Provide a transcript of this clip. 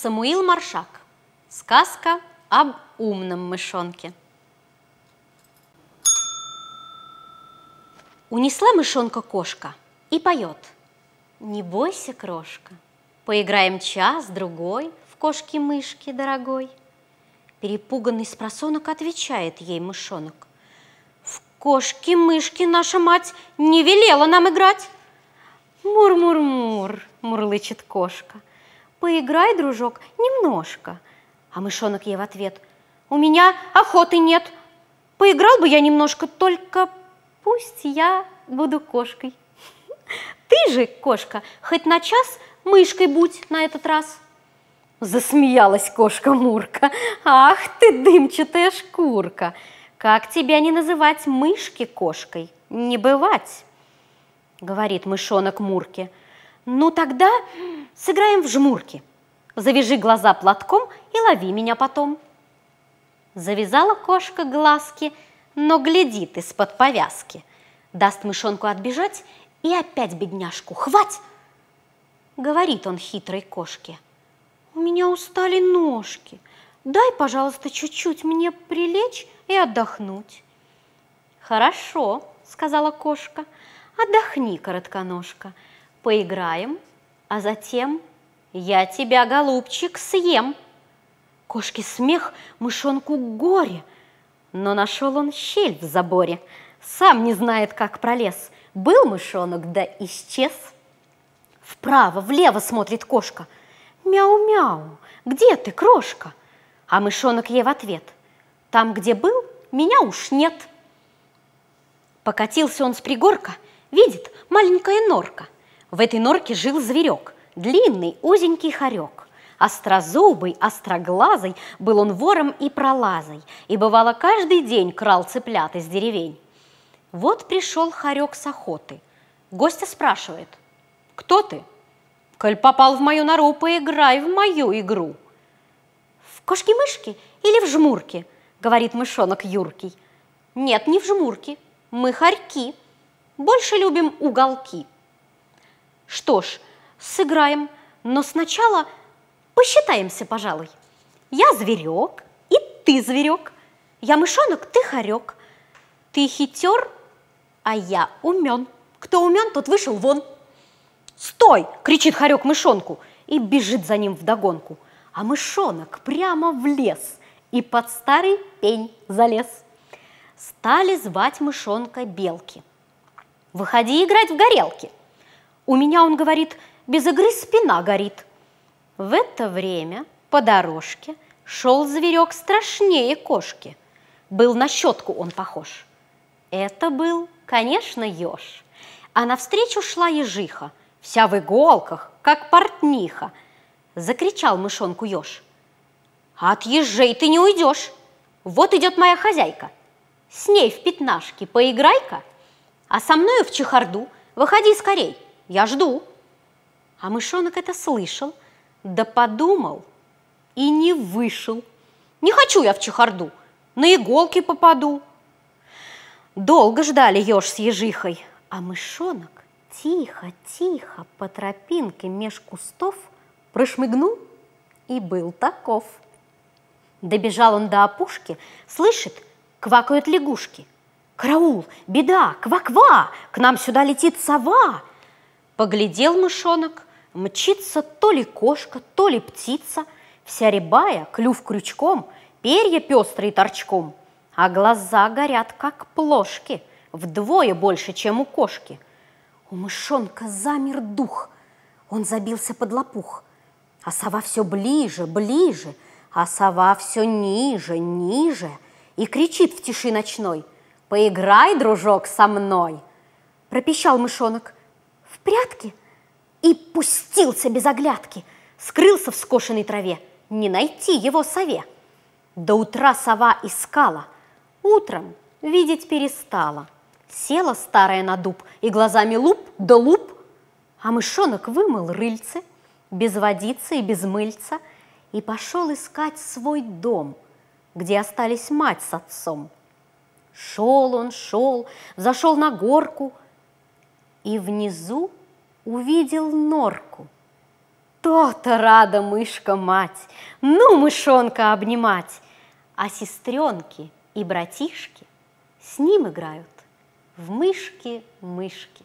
Самуил Маршак. Сказка об умном мышонке. Унесла мышонка кошка и поет. Не бойся, крошка, поиграем час-другой в кошки-мышки, дорогой. Перепуганный спросонок отвечает ей мышонок. В кошки-мышки наша мать не велела нам играть. Мур-мур-мур, мурлычет кошка. Поиграй, дружок, немножко. А мышонок ей в ответ. У меня охоты нет. Поиграл бы я немножко, только пусть я буду кошкой. Ты же, кошка, хоть на час мышкой будь на этот раз. Засмеялась кошка Мурка. Ах ты, дымчатая шкурка! Как тебя не называть мышки кошкой? Не бывать, говорит мышонок Мурке. Ну тогда сыграем в жмурки. Завяжи глаза платком и лови меня потом. Завязала кошка глазки, но глядит из-под повязки. Даст мышонку отбежать и опять бедняжку хвать. Говорит он хитрой кошке. У меня устали ножки. Дай, пожалуйста, чуть-чуть мне прилечь и отдохнуть. Хорошо, сказала кошка. Отдохни, коротконожка. Поиграем, а затем я тебя, голубчик, съем. Кошке смех, мышонку горе, но нашел он щель в заборе. Сам не знает, как пролез. Был мышонок, да исчез. Вправо, влево смотрит кошка. Мяу-мяу, где ты, крошка? А мышонок ей в ответ. Там, где был, меня уж нет. Покатился он с пригорка, видит, маленькая норка. В этой норке жил зверек, длинный, узенький хорек. Острозубый, остроглазый был он вором и пролазой, и бывало каждый день крал цыплят из деревень. Вот пришел хорек с охоты. Гостя спрашивает, кто ты? Коль попал в мою нору, поиграй в мою игру. В кошки-мышки или в жмурки? Говорит мышонок юркий. Нет, не в жмурки, мы хорьки. Больше любим уголки. Что ж, сыграем, но сначала посчитаемся, пожалуй. Я зверек, и ты зверек. Я мышонок, ты хорек. Ты хитер, а я умен. Кто умен, тот вышел вон. «Стой!» – кричит хорек мышонку и бежит за ним вдогонку. А мышонок прямо в лес и под старый пень залез. Стали звать мышонка белки. «Выходи играть в горелки!» У меня, он говорит, без игры спина горит. В это время по дорожке шел зверек страшнее кошки. Был на щетку он похож. Это был, конечно, еж. А навстречу шла ежиха, вся в иголках, как портниха. Закричал мышонку еж. От ежей ты не уйдешь. Вот идет моя хозяйка. С ней в пятнашки поиграй-ка, а со мною в чехарду выходи скорей я жду. А мышонок это слышал, да подумал и не вышел. Не хочу я в чехарду, на иголки попаду. Долго ждали еж с ежихой, а мышонок тихо-тихо по тропинке меж кустов прошмыгнул и был таков. Добежал он до опушки, слышит, квакают лягушки. «Караул! Беда! Ква-ква! К нам сюда летит сова!» Поглядел мышонок, мчится то ли кошка, то ли птица, вся рябая, клюв крючком, перья пестрые торчком, а глаза горят, как плошки, вдвое больше, чем у кошки. У мышонка замер дух, он забился под лопух, а сова все ближе, ближе, а сова все ниже, ниже и кричит в тиши ночной «Поиграй, дружок, со мной!» Пропищал мышонок, в прятки и пустился без оглядки, скрылся в скошенной траве, не найти его сове. До утра сова искала, утром видеть перестала. Села старая на дуб и глазами луп да луп, а мышонок вымыл рыльце, без водицы и без мыльца, и пошел искать свой дом, где остались мать с отцом. Шел он, шел, зашел на горку – и внизу увидел норку. То-то рада мышка-мать, ну, мышонка обнимать. А сестренки и братишки с ним играют в мышки-мышки.